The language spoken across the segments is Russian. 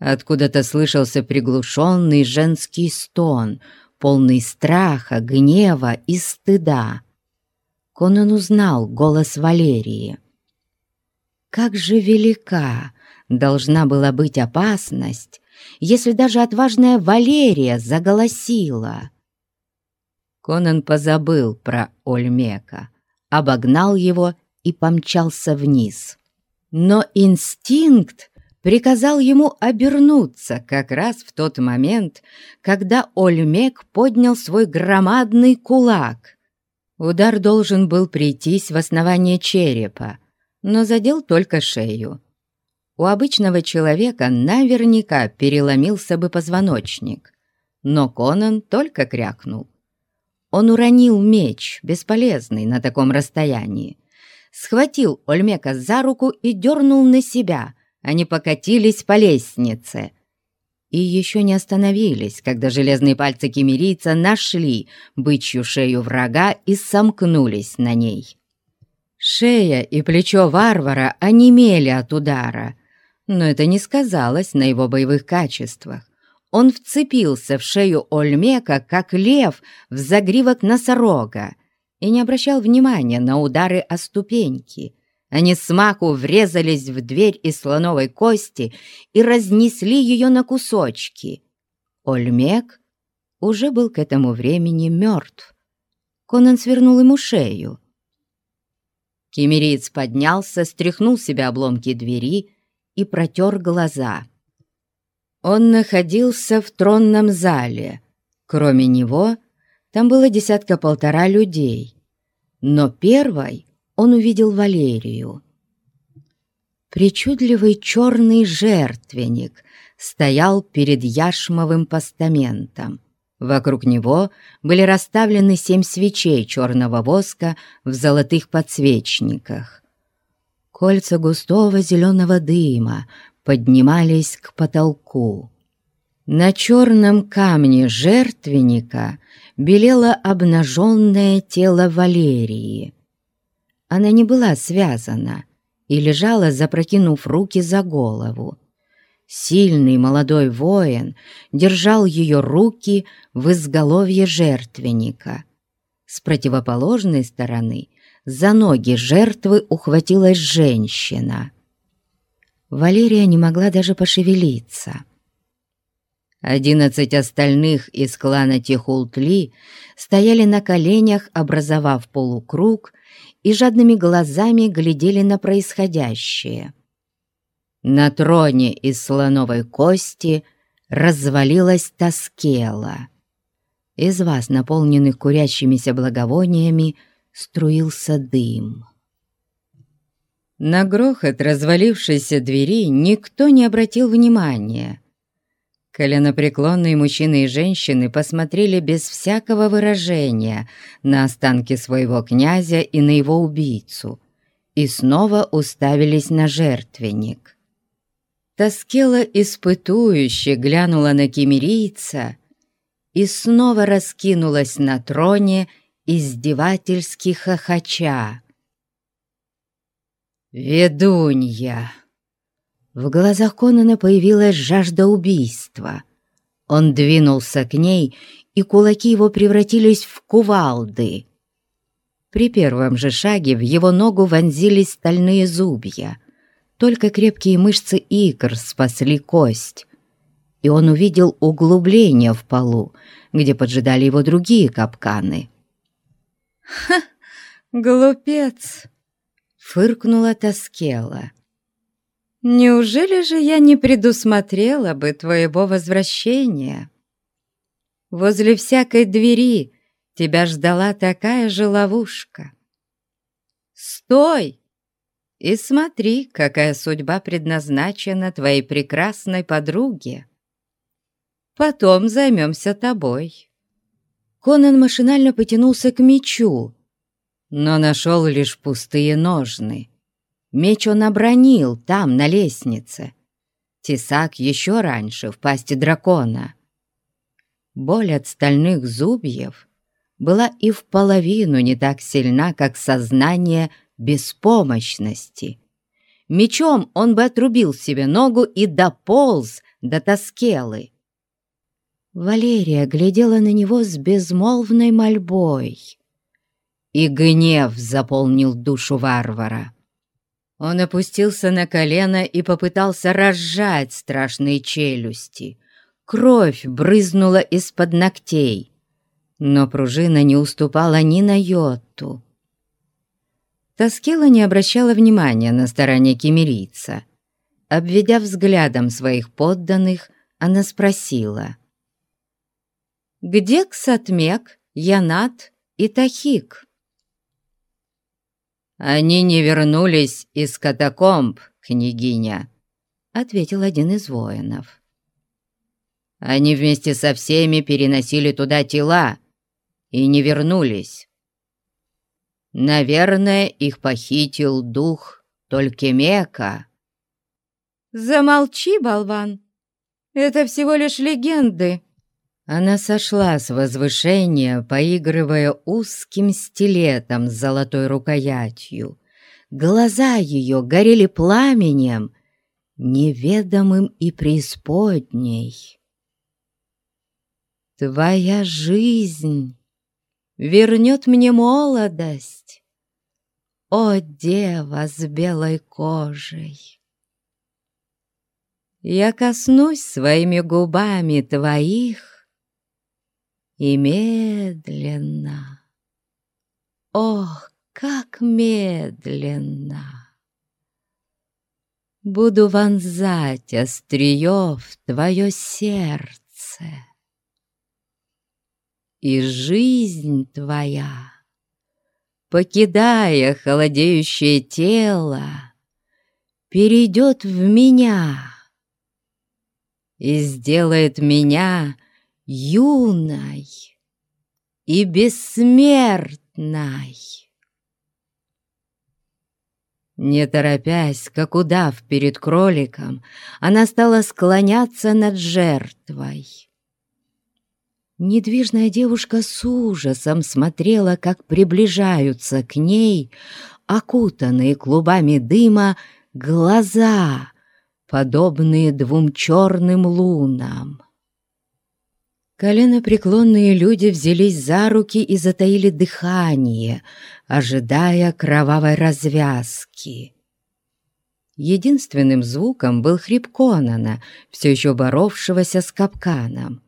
Откуда-то слышался приглушенный женский стон, полный страха, гнева и стыда. Конан узнал голос Валерии. Как же велика должна была быть опасность, если даже отважная Валерия заголосила. Конан позабыл про Ольмека, обогнал его и помчался вниз. Но инстинкт приказал ему обернуться как раз в тот момент, когда Ольмек поднял свой громадный кулак. Удар должен был прийтись в основание черепа, но задел только шею. У обычного человека наверняка переломился бы позвоночник, но Конан только крякнул. Он уронил меч, бесполезный на таком расстоянии, схватил Ольмека за руку и дернул на себя. Они покатились по лестнице. И еще не остановились, когда железные пальцы кемерийца нашли бычью шею врага и сомкнулись на ней. Шея и плечо варвара онемели от удара, но это не сказалось на его боевых качествах. Он вцепился в шею Ольмека, как лев в загривок носорога, и не обращал внимания на удары о ступеньки. Они с маку врезались в дверь из слоновой кости и разнесли ее на кусочки. Ольмек уже был к этому времени мертв. Конан свернул ему шею. Кемериец поднялся, стряхнул себе обломки двери и протер глаза. Он находился в тронном зале. Кроме него, там было десятка-полтора людей. Но первой он увидел Валерию. Причудливый черный жертвенник стоял перед яшмовым постаментом. Вокруг него были расставлены семь свечей черного воска в золотых подсвечниках. Кольца густого зеленого дыма поднимались к потолку. На черном камне жертвенника белело обнаженное тело Валерии. Она не была связана и лежала, запрокинув руки за голову. Сильный молодой воин держал ее руки в изголовье жертвенника. С противоположной стороны за ноги жертвы ухватилась женщина. Валерия не могла даже пошевелиться. Одиннадцать остальных из клана Тихултли стояли на коленях, образовав полукруг, и жадными глазами глядели на происходящее. На троне из слоновой кости развалилась Таскела. Из вас, наполненных курящимися благовониями, струился дым. На грохот развалившейся двери никто не обратил внимания. Коленопреклонные мужчины и женщины посмотрели без всякого выражения на останки своего князя и на его убийцу и снова уставились на жертвенник. Тоскела испытующе глянула на кемерийца и снова раскинулась на троне, издевательски хохоча. «Ведунья!» В глазах Конана появилась жажда убийства. Он двинулся к ней, и кулаки его превратились в кувалды. При первом же шаге в его ногу вонзились стальные зубья. Только крепкие мышцы икр спасли кость. И он увидел углубление в полу, где поджидали его другие капканы. «Ха! Глупец!» — фыркнула Тоскела. «Неужели же я не предусмотрела бы твоего возвращения? Возле всякой двери тебя ждала такая же ловушка. Стой и смотри, какая судьба предназначена твоей прекрасной подруге. Потом займемся тобой». Конан машинально потянулся к мечу, но нашел лишь пустые ножны. Меч он обронил там, на лестнице. Тесак еще раньше, в пасти дракона. Боль от стальных зубьев была и в половину не так сильна, как сознание беспомощности. Мечом он бы отрубил себе ногу и дополз до Тоскелы. Валерия глядела на него с безмолвной мольбой, и гнев заполнил душу варвара. Он опустился на колено и попытался разжать страшные челюсти. Кровь брызнула из-под ногтей, но пружина не уступала ни на йоту. Тоскела не обращала внимания на старания кемерийца. Обведя взглядом своих подданных, она спросила. «Где Ксатмек, Янат и Тахик?» «Они не вернулись из катакомб, княгиня», — ответил один из воинов. «Они вместе со всеми переносили туда тела и не вернулись. Наверное, их похитил дух Толькемека». «Замолчи, болван! Это всего лишь легенды!» Она сошла с возвышения, поигрывая узким стилетом с золотой рукоятью. Глаза ее горели пламенем, неведомым и преисподней. «Твоя жизнь вернет мне молодость, о дева с белой кожей!» Я коснусь своими губами твоих, и медленно, ох, как медленно, Буду вонзать острие в твое сердце. И жизнь твоя, покидая холодеющее тело, Перейдет в меня и сделает меня — юной и бессмертной. Не торопясь, как удав перед кроликом, она стала склоняться над жертвой. Недвижная девушка с ужасом смотрела, как приближаются к ней, окутанные клубами дыма, глаза, подобные двум черным лунам. Коленопреклонные люди взялись за руки и затаили дыхание, ожидая кровавой развязки. Единственным звуком был хрип Конана, все еще боровшегося с капканом.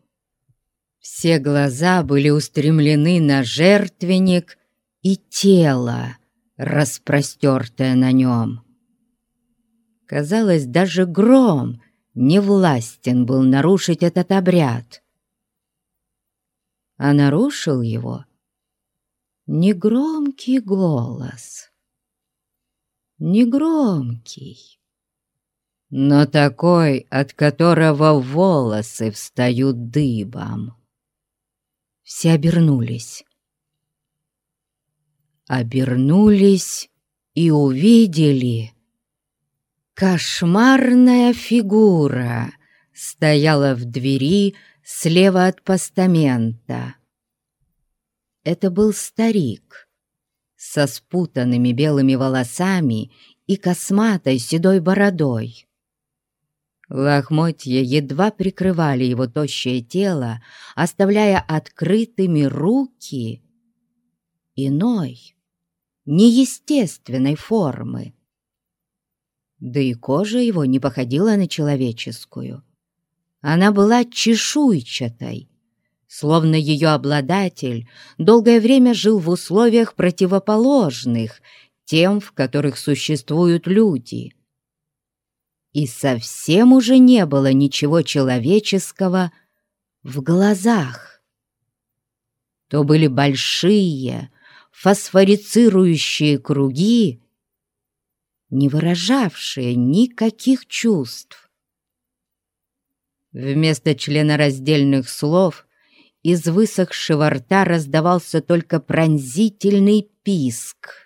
Все глаза были устремлены на жертвенник и тело, распростертое на нем. Казалось, даже гром не властен был нарушить этот обряд а нарушил его негромкий голос. Негромкий, но такой, от которого волосы встают дыбом. Все обернулись. Обернулись и увидели кошмарная фигура стояла в двери, слева от постамента. Это был старик со спутанными белыми волосами и косматой седой бородой. Лохмотья едва прикрывали его тощее тело, оставляя открытыми руки иной, неестественной формы. Да и кожа его не походила на человеческую. Она была чешуйчатой, словно ее обладатель долгое время жил в условиях противоположных тем, в которых существуют люди. И совсем уже не было ничего человеческого в глазах. То были большие, фосфорицирующие круги, не выражавшие никаких чувств. Вместо членораздельных слов из высохшего рта раздавался только пронзительный писк.